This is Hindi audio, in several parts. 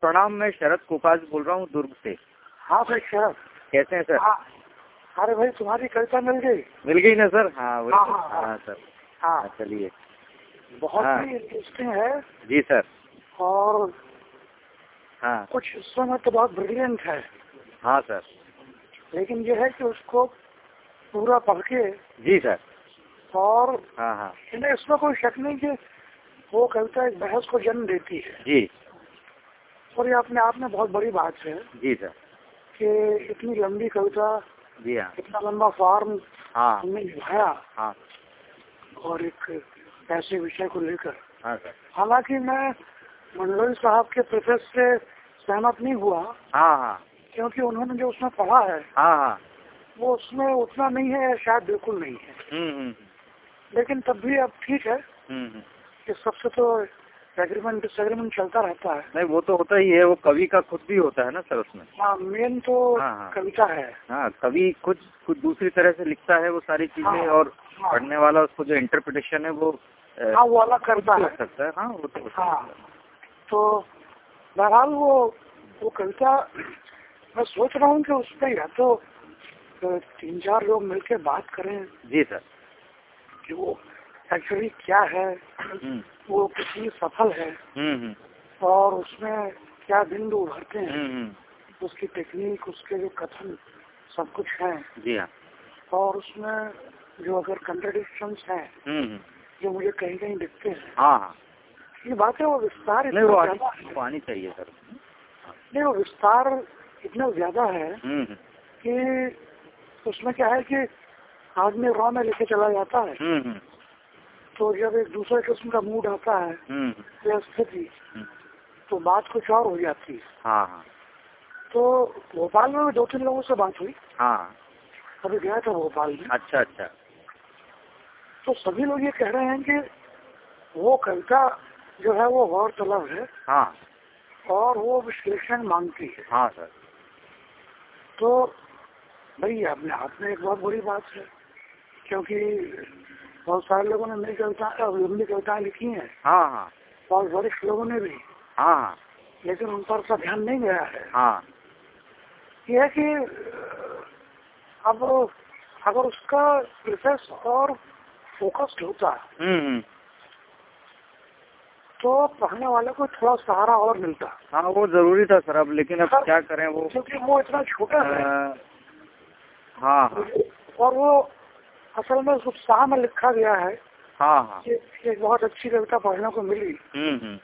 प्रणाम मैं शरद कोपाज बोल रहा हूँ दुर्ग से। हाँ भाई शरद। कैसे हैं सर? हाँ। अरे भाई तुम्हारी कविता मिल गई। मिल गई ना सर? हाँ हाँ, तो। हाँ, हाँ। हाँ सर। हाँ। हाँ, चलिए। बहुत हाँ। ही इंटरेस्टिंग है। जी सर। और हाँ। कुछ हिस्सों में तो बहुत ब्रिलियंट है। हाँ सर। लेकिन ये है कि उसको पूरा पढ़ के जी सर। और हाँ हाँ। इसमें कोई शक नहीं कि वो कविता एक बहस को जन्म देती है। जी। और ये अपने आप में बहुत बड़ी बात है जी सर। कि इतनी लंबी कविता जी हाँ। इतना लंबा फॉर्म हाँ। हमने निभाया हाँ। और एक ऐसे विषय को लेकर। हाँ सर। हालाँकि मैं मंडलोई साहब के प्रोफेस से सहमत नहीं हुआ हाँ हाँ। क्योंकि उन्होंने जो उसमें पढ़ा है हाँ हाँ। वो उसमें उतना नहीं है शायद बिल्कुल नहीं है। हम्म हम्म। लेकिन तब भी अब ठीक है हम्म हम्म। कि सबसे तो एग्रीमेंट डिसएग्रीमेंट चलता रहता है। नहीं वो तो होता ही है वो कवि का खुद भी होता है ना सर उसमें। हाँ मेन तो हाँ, हाँ। कविता है। हाँ कवि खुद कुछ दूसरी तरह से लिखता है वो सारी चीज़ें हाँ, और हाँ। पढ़ने वाला उसको जो इंटरप्रिटेशन है वो हाँ वो अलग करता है। सकता है। हाँ वो तो हाँ। तो बहरहाल वो वो कविता मैं सोच रहा हूँ कि उस पर या तो तीन चार लोग मिलके बात करें। जी सर। कि वो एक्चुअली क्या है? हम्म। वो कितनी सफल है। हम्म हम्म। और उसमें क्या बिंदु उभरते हैं? उसकी टेक्निक उसके जो कथन सब कुछ है। जी हाँ। और उसमें जो अगर कंट्रडिक्शंस हैं जो मुझे कहीं कहीं दिखते हैं हाँ हाँ। ये बात है वो विस्तार नहीं वो आनी चाहिए सर। नहीं वो विस्तार इतना ज़्यादा है कि उसमें क्या है कि आदमी रॉ में लेके चला जाता है। तो जब एक दूसरे किस्म का मूड आता है हम्म। स्थिति हम्म, तो बात कुछ और हो जाती है। हाँ हाँ। तो भोपाल में भी दो तीन लोगों से बात हुई। हाँ। अभी गया था भोपाल में। अच्छा अच्छा। तो सभी लोग ये कह रहे हैं कि वो कविता जो है वो गौर तलब है। हाँ। और वो विश्लेषण मांगती है। हाँ सर। तो भाई अपने हाथ में एक बहुत बड़ी बात है क्योंकि बहुत सारे लोगों ने नई कविता लंबी कविताएँ लिखी है। हाँ हाँ। और वरिष्ठ लोगों ने भी। हाँ हाँ। लेकिन उन पर उसका ध्यान नहीं गया है। हाँ। ये है कि अब अगर उसका प्रोसेस और फोकस्ड होता हम्म हम्म, तो पढ़ने वाले को थोड़ा सहारा और मिलता। हाँ वो ज़रूरी था सर अब लेकिन अब क्या करें वो क्योंकि वो इतना छोटा है। हाँ हाँ। और वो असल में उत्साह में लिखा गया है हाँ हाँ। कि एक बहुत अच्छी कविता पढ़ने को मिली। हम्म हम्म।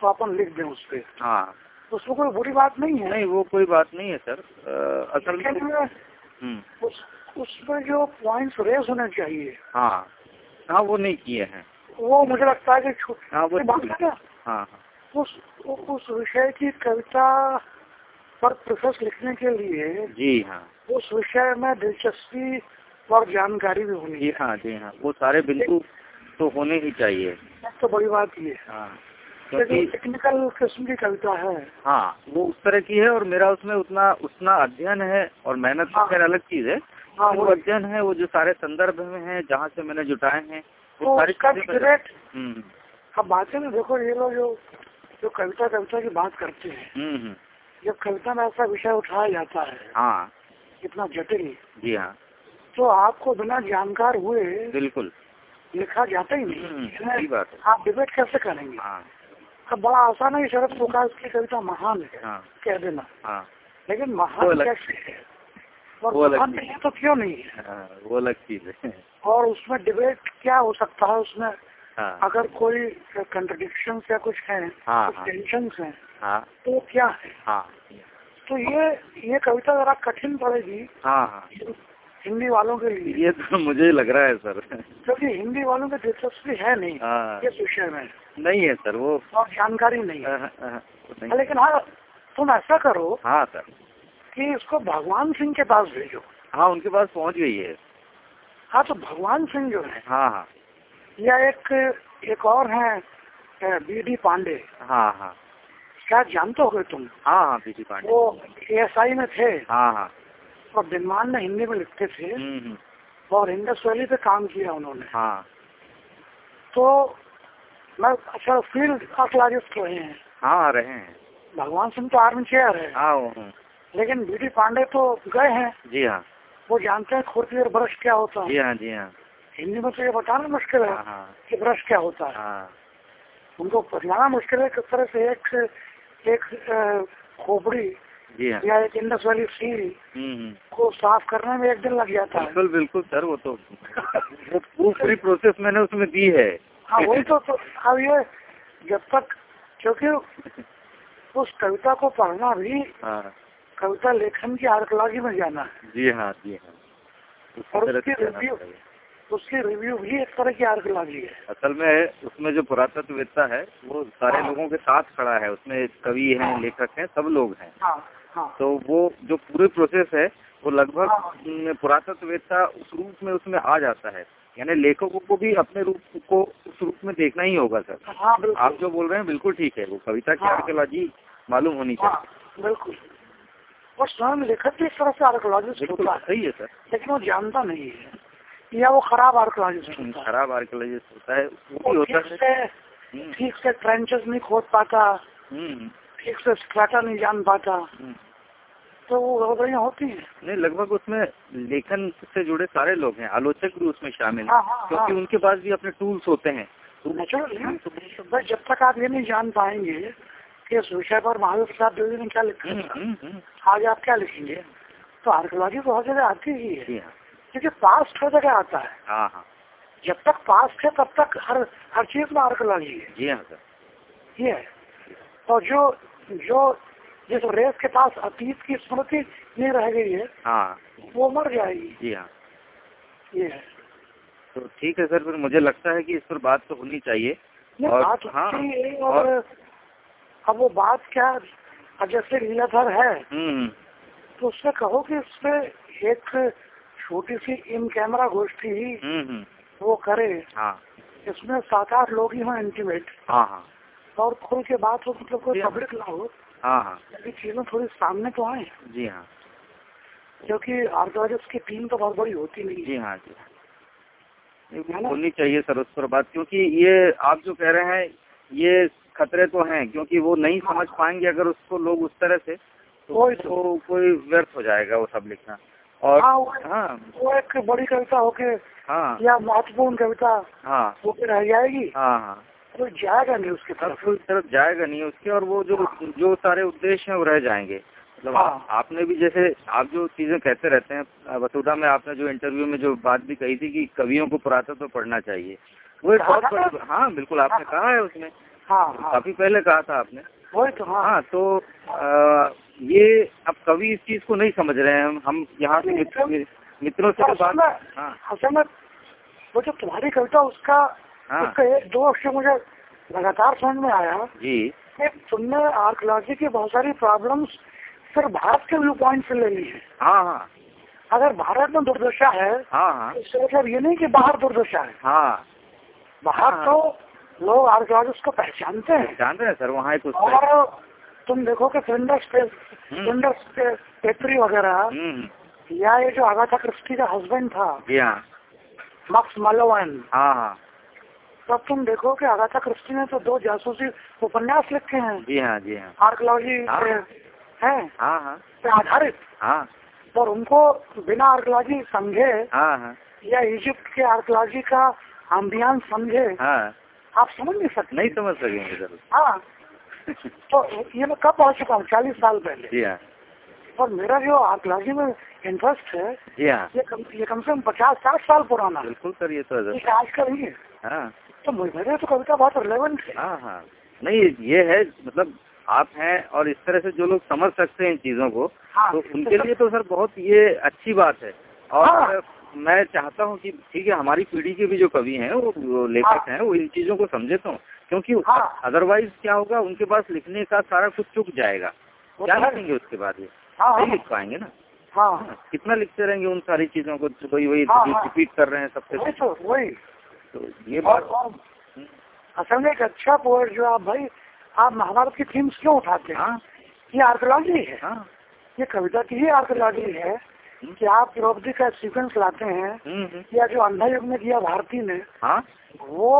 तो अपन लिख दें उस पर हाँ। उसमें कोई बुरी बात नहीं है? नहीं वो कोई बात नहीं है सर। अ, असल में हम्म। उस उसमें जो पॉइंट्स रेस होने चाहिए। हाँ। हाँ वो नहीं किए हैं। वो मुझे लगता है कि हाँ वो बात है ना? हाँ हाँ। उस उस विषय की कविता पर प्रोफेस लिखने के लिए जी हाँ। उस विषय में दिलचस्पी और जानकारी भी होनी जी हाँ जी हाँ। वो सारे बिंदु तो होने ही चाहिए। तो बड़ी बात ये है। हाँ क्योंकि टेक्निकल किस्म की कविता है। हाँ वो उस तरह की है और मेरा उसमें उतना उतना अध्ययन है और मेहनत तो हाँ। खैर अलग चीज़ है। हाँ वो अध्ययन है वो जो सारे संदर्भ में है जहाँ से मैंने जुटाए हैं वो तो सारी उसका चीज़ें मैं- हम्म। अब बातें में देखो ये लोग जो जो कविता कविता की बात करते हैं हम्म हम्म, जब कविता में ऐसा विषय उठाया जाता है हाँ। इतना जटिल जी हाँ। तो आपको बिना जानकार हुए बिल्कुल। लिखा जाता ही हम्म, नहीं सही बात है। आप डिबेट कैसे करेंगे? हाँ। अब बड़ा आसान है शरद प्रकाश की कविता महान है हाँ। कह देना। हाँ। लेकिन महान कैसे है? और महान नहीं है तो क्यों नहीं है? वो अलग चीज़ है। और उसमें डिबेट क्या हो सकता है उसमें? हाँ। अगर कोई कंट्रडिक्शन या कुछ है कुछ। टेंशन है तो क्या है? हाँ। तो ये ये कविता जरा कठिन पड़ेगी। हाँ हाँ। हिंदी वालों के लिए। ये तो मुझे लग रहा है सर। क्योंकि हिंदी वालों की दिलचस्पी है नहीं हाँ। इस विषय में। नहीं है सर वो और जानकारी नहीं है। वो नहीं। लेकिन हाँ तुम ऐसा करो हाँ सर। कि इसको भगवान सिंह के पास भेजो। हाँ उनके पास पहुँच गई है। हाँ तो भगवान सिंह जो है हाँ हाँ। या एक एक और है बी डी पांडे। हाँ हाँ। शायद जानते हो तुम? हाँ हाँ बी डी पांडे। वो एएसआई में थे। हाँ हाँ। और दिनमान में हिंदी में लिखते थे। हम्म हम्म, और इंडस वैली पे काम किया उन्होंने। हाँ। तो मैं अच्छा फ़ील्ड आर्कोलॉजिस्ट रहे हैं। हाँ रहे हैं। भगवान सिंह तो आर्मी चेयर है। हाँ हूँ लेकिन बीडी पांडे तो गए हैं। जी हाँ। वो जानते हैं खुरपी और ब्रश क्या होता है। जी हाँ जी हाँ। हिंदी में तो ये बताना मुश्किल है हाँ हाँ। कि ब्रश क्या होता है। हाँ। उनको बताना मुश्किल है किस तरह से एक एक खोपड़ी हाँ या एक इंडस वाली सी हम्म हम्म। को साफ़ करने में एक दिन लग जाता है। बिल्कुल बिल्कुल सर वो तो वो वो पूरी प्रोसेस मैंने उसमें दी है। हाँ वही तो, तो अब ये जब तक क्योंकि उस कविता को पढ़ना भी हाँ। कविता लेखन की आर्कोलॉजी में जाना है। जी हाँ जी हाँ। और उसकी रिव्यू उसकी रिव्यू भी एक तरह की आर्कोलॉजी है। असल में उसमें जो पुरातत्ववेत्ता है वो सारे हाँ। लोगों के साथ खड़ा है। उसमें कवि हैं लेखक हैं सब लोग हैं। हाँ। हाँ। तो वो जो पूरी प्रोसेस है वो लगभग हाँ। उस रूप में उसमें आ जाता है। यानी लेखकों को भी अपने रूप को उस रूप में देखना ही होगा सर। हाँ आप जो बोल रहे हैं बिल्कुल ठीक है। वो कविता की हाँ। आर्कोलॉजी मालूम होनी हाँ चाहिए बिल्कुल। और स्वयं लेखक भी इस तरह से आर्कोलॉजिस्ट बिल्कुल होता है। सही है सर। लेकिन वो जानता नहीं है। या वो खराब आर्कोलॉजिस्ट है। खराब आर्कोलॉजिस्ट होता है। ठीक है। हम्म, ठीक से ट्रेंचेस नहीं खोद पाता। ठीक से स्ट्राटा नहीं जान पाता। हम्म। तो वो गड़बड़ियाँ होती हैं। नहीं लगभग उसमें लेखन से जुड़े सारे लोग हैं आलोचक भी उसमें शामिल हैं हाँ हाँ क्योंकि हाँ। उनके पास भी अपने टूल्स होते हैं। नेचुरली बस जब तक आप ये नहीं जान पाएँगे कि इस विषय पर महावीर प्रसाद द्विवेदी ने क्या लिखा हम्म, हम्म। आज आप क्या लिखेंगे? तो आर्कोलॉजी बहुत जगह आती ही है। क्योंकि पास्ट हर जगह आता है। जब तक पास्ट है तब तक हर हर चीज़ में आर्कोलॉजी है। जी हाँ सर। ये है। और जो जो जिस रेस के पास अतीत की स्मृति नहीं रह गई है हाँ। वो मर जाएगी। जी हाँ। ये है। तो ठीक है सर फिर मुझे लगता है कि इस पर बात तो होनी चाहिए। और- बात हाँ, है और अब वो बात क्या अब जैसे लीलाधर है हम्म। तो उससे कहो कि उससे एक छोटी सी इन कैमरा गोष्ठी ही हम्म हम्म, वो करे। हाँ। इसमें सात आठ लोग ही हों इंटीमेट हाँ हाँ। और खुल के बात हो मतलब कोई हाँ। पब्लिक ना हो हाँ हाँ। चीज़ें थोड़ी सामने तो आए। जी हाँ। क्योंकि आर्कोलॉजिस्ट की टीम तो बहुत बड़ी होती नहीं जी हाँ जी है? होनी चाहिए सर उस पर बात क्योंकि ये आप जो कह रहे हैं ये खतरे तो हैं क्योंकि वो नहीं हाँ। समझ पाएँगे अगर उसको लोग उस तरह से तो तो। कोई व्यर्थ हो जाएगा वो सब लिखना। और हाँ वो, हाँ। वो एक बड़ी कविता होके हाँ। या महत्वपूर्ण कविता हाँ। होके रह जाएगी। हाँ हाँ। तो जाएगा नहीं उसके तरफ़। तरफ़ जाएगा नहीं उसके और वो जो जो सारे उद्देश्य हैं वो रह जाएँगे। मतलब हाँ। आप, आपने भी जैसे आप जो चीज़ें कहते रहते हैं वसुधा में आपने जो इंटरव्यू में जो बात भी कही थी कि कवियों को पुरातत्व पढ़ना चाहिए। वो एक बहुत बड़ी हाँ बिल्कुल आपने कहा है उसमें। हाँ हाँ। काफ़ी पहले कहा था आपने। वही तो हाँ। हाँ तो ये अब कवि इस चीज़ को नहीं समझ रहे हैं। हम हम यहाँ से मित्रों से तो बात हाँ। वो जो तुम्हारी कविता उसका हाँ। उसका एक दो अक्षर मुझे लगातार समझ में आया जी। तुमने आर्कोलॉजी की बहुत सारी प्रॉब्लम्स सिर्फ़ भारत के व्यू पॉइंट से ले ली है। हाँ हाँ। अगर भारत में दुर्दशा है हाँ हाँ। तो इसका मतलब ये नहीं कि बाहर दुर्दशा है। हाँ। बाहर हाँ। तो लोग आर्कोलॉजिस्ट को पहचानते हैं। जान रहे हैं सर वहाँ एक और तुम देखो कि फिंडर्स पे पेपरी वगैरह हम्म। या ये जो आगाथा क्रिस्टी का हस्बैंड था जी हाँ। मक्स मलोवन हाँ। हाँ तब तुम देखो कि अगाथा क्रिस्टी ने तो दो जासूसी उपन्यास लिखे हैं। जी हाँ जी हाँ। आर्कोलॉजी हाँ। हैं। हाँ हाँ। आधारित। हाँ। और उनको बिना आर्कोलॉजी समझे हाँ हाँ। या इजिप्ट के आर्कोलॉजी का अम्बियान समझे हाँ। आप समझ नहीं सकते। नहीं समझ सकेंगे हाँ। तो ये मैं कब पहुँच चुका हूँ? चालीस साल पहले। जी हाँ। और मेरा जो आर्कोलॉजी में इंटरेस्ट है जी हाँ। ये कम ये कम से कम पचास साठ साल पुराना। बिल्कुल सर ये तो है। आज का नहीं है। हाँ। तो मेरे तो कविता बहुत रिलेवेंट है। हाँ हाँ। नहीं ये है मतलब आप हैं और इस तरह से जो लोग समझ सकते हैं इन चीज़ों को हाँ तो उनके लिए तो सर बहुत ये अच्छी बात है। और हाँ। मैं चाहता हूँ कि ठीक है हमारी पीढ़ी के भी जो कवि हैं वो, लेखक हाँ। हैं वो इन चीज़ों को समझे तो क्योंकि हाँ। अदरवाइज़ क्या होगा उनके पास लिखने का सारा कुछ चुक जाएगा। क्या तो लिखेंगे उसके बाद ये? हाँ नहीं हाँ। लिख पाएँगे ना? हाँ। कितना लिखते रहेंगे उन सारी चीज़ों को वही वही हाँ, हाँ। रिपीट कर रहे हैं सबसे वही। तो ये बात असल में एक अच्छा पोएट जो आप भाई आप महाभारत की थीम्स क्यों उठाते हैं? हाँ। ये आर्कोलॉजी है। हाँ। ये कविता की ही आर्कोलॉजी है कि आप द्रौपदी का सीक्वेंस लाते हैं हम्म, हम्म, या जो अंधा युग में किया भारती ने हाँ। वो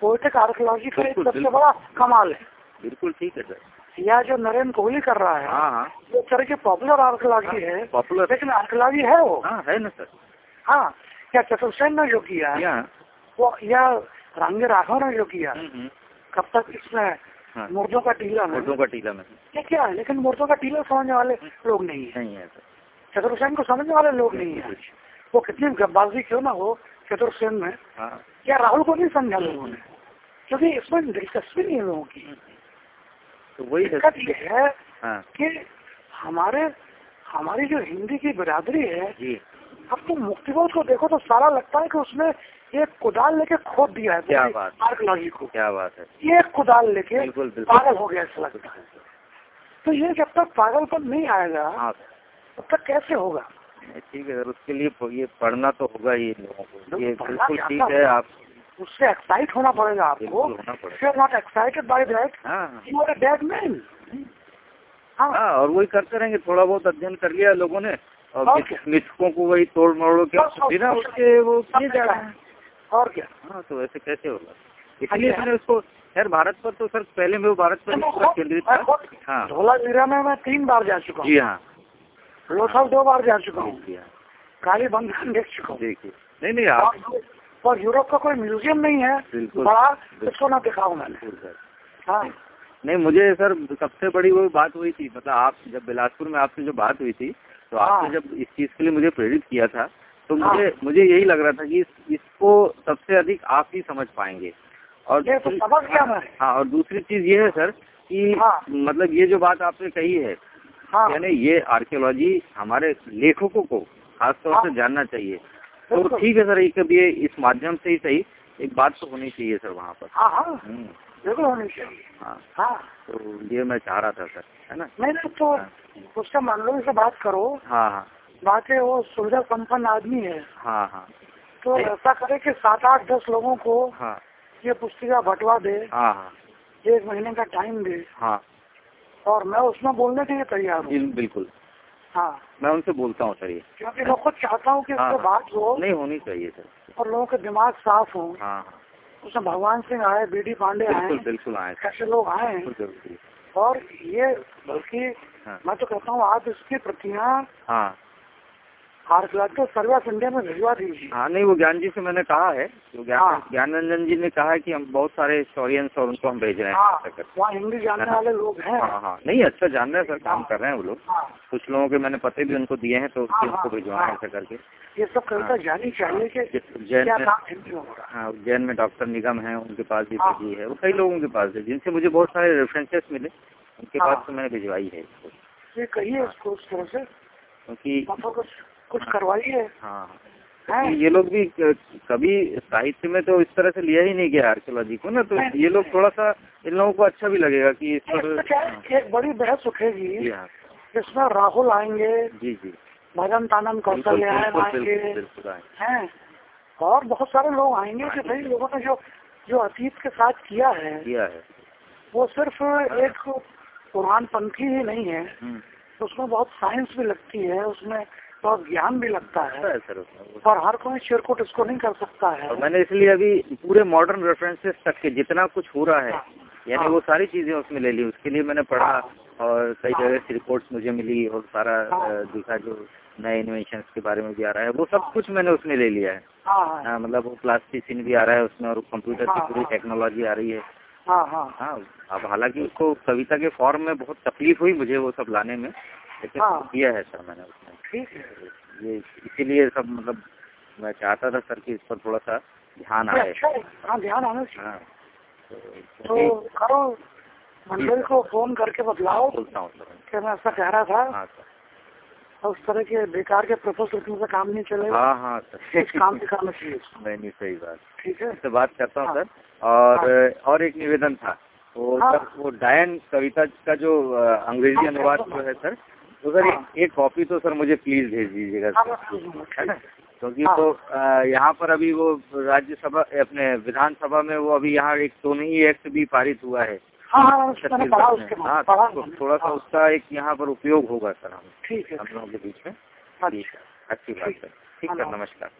पोएटिक आर्कोलॉजी का एक सबसे बड़ा कमाल है। बिल्कुल ठीक है सर। या जो नरेंद्र कोहली कर रहा है हाँ हाँ। वो तरह की पॉपुलर आर्कलॉजी है पॉपुलर लेकिन आर्कोलॉजी है वो। हाँ है ना सर। हाँ या चतुर्सेन ने जो किया। वो या रांगे राघव ने जो किया। हम्म, हम्म, कब तक इसमें हाँ। मुर्दों का टीला में मुर्दों का टीला में। ये क्या है? लेकिन मुर्दों का टीला समझने वाले लोग नहीं है। नहीं है चतुर्सेन को समझने वाले लोग नहीं है। वो कितनी गब्बाजी क्यों ना हो चतुर चतुर्सेन में? हाँ। या राहुल को नहीं समझा लोगों ने? क्योंकि इसमें दिलचस्पी नहीं है लोगों की। तो वही दिक्कत ये है हाँ। कि हमारे हमारी जो हिंदी की बिरादरी है अब तुम मुक्तिबोध को देखो तो सारा लगता है कि उसने एक कुदाल लेके खोद दिया है क्या बात। आर्कलॉजी को। क्या बात है। ये एक कुदाल लेके। पागल हो गया ऐसा लगता है। तो ये जब तक पागलपन नहीं आएगा हाँ। तब तक कैसे होगा? ठीक है उसके लिए ये पढ़ना तो होगा ही। लोगों को ये बिल्कुल ठीक है आप उससे एक्साइट होना पड़ेगा आपको। You are not excited by that. You are a dead man हाँ। और वही करते रहेंगे थोड़ा बहुत अध्ययन कर लिया लोगों ने। और मिथकों को वही तोड़ मरोड़ के बिना उसके वो किए जा रहे हैं। और क्या? हाँ तो ऐसे कैसे होगा? इसलिए। मैंने उसको खैर भारत पर तो सर पहले में वो भारत पर केंद्रित था। हाँ। धोलावीरा में मैं तीन बार जा चुका हूँ। जी हूँ। हाँ लोथल दो बार जा चुका हूँ। हाँ। काली बंधन देख चुका हूँ। देखिए। नहीं नहीं आप और यूरोप का कोई म्यूज़ियम नहीं है। बड़ा इसको ना दिखाऊँ मैंने। हाँ। नहीं मुझे सर सबसे बड़ी वो बात हुई थी मतलब आप जब बिलासपुर में आपसे जो बात हुई थी तो हाँ। आपने जब इस चीज़ के लिए मुझे प्रेरित किया था तो हाँ। मुझे मुझे यही लग रहा था कि इस, इसको सबसे अधिक आप ही समझ पाएँगे। और ये तो समझ गया मैं। हाँ और दूसरी चीज़ ये है सर कि हाँ। मतलब ये जो बात आपने कही है हाँ। यानी ये आर्कियोलॉजी हमारे लेखकों को खासतौर हाँ। से हाँ। जानना चाहिए। तो ठीक है सर एक कभी इस माध्यम से ही सही एक बात तो होनी चाहिए सर वहाँ पर। हाँ हाँ। हम्म, होनी चाहिए। हाँ। हाँ। तो ये मैं चाह रहा था सर है ना? नहीं तो उससे मंडलों से बात करो। हाँ हाँ। बाकी वो सुविधा संपन्न आदमी है। हाँ हाँ। तो ऐसा करे कि सात आठ दस लोगों को हाँ। ये पुस्तिका बंटवा दे। हाँ हाँ। एक महीने का टाइम दे। हाँ। और मैं उसमें बोलने के लिए तैयार हूँ। बिल्कुल। हाँ। मैं उनसे बोलता हूँ सर ये क्योंकि मैं खुद चाहता हूँ कि हाँ, हाँ। बात हो। नहीं होनी चाहिए सर। और लोगों के दिमाग साफ़ हो। हाँ हाँ। उसमें भगवान सिंह आए बी डी पांडे आए। बिल्कुल आए। कैसे लोग आए? और ये बल्कि हाँ। मैं तो कहता हूँ आप इसकी प्रतियाँ हाँ आर्कियोलॉजिकल सर्वे इंडिया में भिजवा दीजिए। हाँ नहीं वो ज्ञान जी से मैंने कहा है। ज्ञान हाँ। ज्ञान रंजन जी ने कहा है कि हम बहुत सारे हिस्टोरियंस और उनको हम भेज रहे हैं। हाँ वहाँ हिंदी जानने वाले लोग हैं। हाँ हाँ। नहीं अच्छा जान रहे हैं। सर काम कर रहे हैं वो लोग। हाँ। कुछ लोगों के मैंने पते भी उनको दिए हैं तो उसके हाँ, उनको भिजवाए हाँ। ऐसा करके। ये सब कविता जानी चाहिए कि उज्जैन में हो है। हाँ डॉक्टर निगम है उनके पास भी हाँ। भेजी है। वो कई लोगों के पास है जिनसे मुझे बहुत सारे रेफरेंसेस मिले। उनके हाँ। पास तो मैंने भिजवाई है ये कहिए इसको उस तरह से। क्योंकि कुछ कुछ करवाइए हाँ। हैं? ये लोग भी कभी साहित्य में तो इस तरह से लिया ही नहीं गया आर्कियोलॉजी को ना तो ये लोग थोड़ा सा इन लोगों को अच्छा भी लगेगा कि इस पर इसमें है कि एक बड़ी बहस उठेगी जी हाँ। इसमें राहुल आएँगे जी जी। भजन कौशल्या बिल्कुल आएँगे। हैं। और बहुत सारे लोग आएँगे कि भाई लोगों ने जो जो अतीत के साथ किया है किया है। वो सिर्फ़ एक पुराण पंथी ही नहीं है। हम्म, उसमें बहुत साइंस भी लगती है उसमें बहुत ज्ञान भी लगता है है सर और हर कोई चिरकुट इसको नहीं कर सकता है मैंने इसलिए अभी पूरे मॉडर्न रेफरेंसेस तक के जितना कुछ हो रहा है यानी हाँ। वो सारी चीज़ें उसमें ले ली उसके लिए मैंने पढ़ा हाँ। और कई हाँ। जगह से रिपोर्ट्स मुझे मिली और सारा हाँ। दिखा जो नए इन्वेंशन के बारे में भी आ रहा है वो सब कुछ मैंने उसमें ले लिया है हाँ हाँ हाँ, मतलब वो प्लास्टिसिन भी आ रहा है उसमें और कंप्यूटर की हाँ, पूरी हाँ। टेक्नोलॉजी आ रही है हाँ हाँ हाँ अब हालाँकि उसको कविता के फॉर्म में बहुत तकलीफ़ हुई मुझे वो सब लाने में हाँ। किया है सर मैंने उसमें ठीक है। ये इसीलिए सब मतलब मैं चाहता था सर कि इस पर थोड़ा सा ध्यान आए। अच्छा हाँ। ध्यान आना हाँ। तो तो करो मंडल को फ़ोन करके बोलता कि मैं ऐसा कह रहा था। हाँ और उस तरह के बेकार के प्रपोज लिखने से काम नहीं चलेगा। हाँ हाँ सर। काम दिखाना चाहिए। नहीं नहीं सही बात। ठीक है। इससे बात करता हूँ हाँ। सर। और और एक निवेदन था। वो हाँ। सर वो डायन कविता का जो अंग्रेज़ी हाँ, अनुवाद हाँ। जो है सर तो सर हाँ। एक, कॉपी तो सर मुझे प्लीज़ भेज दीजिएगा हाँ, है ना क्योंकि हाँ। तो यहाँ पर अभी वो राज्यसभा अपने विधानसभा में वो अभी यहाँ एक तो नहीं एक्ट भी पारित हुआ है। हाँ तो थोड़ा सा उसका एक यहाँ पर उपयोग होगा सर हम। ठीक है हम लोगों के बीच में। हाँ, ठीक है अच्छी बात है। ठीक हाँ, नमस्कार।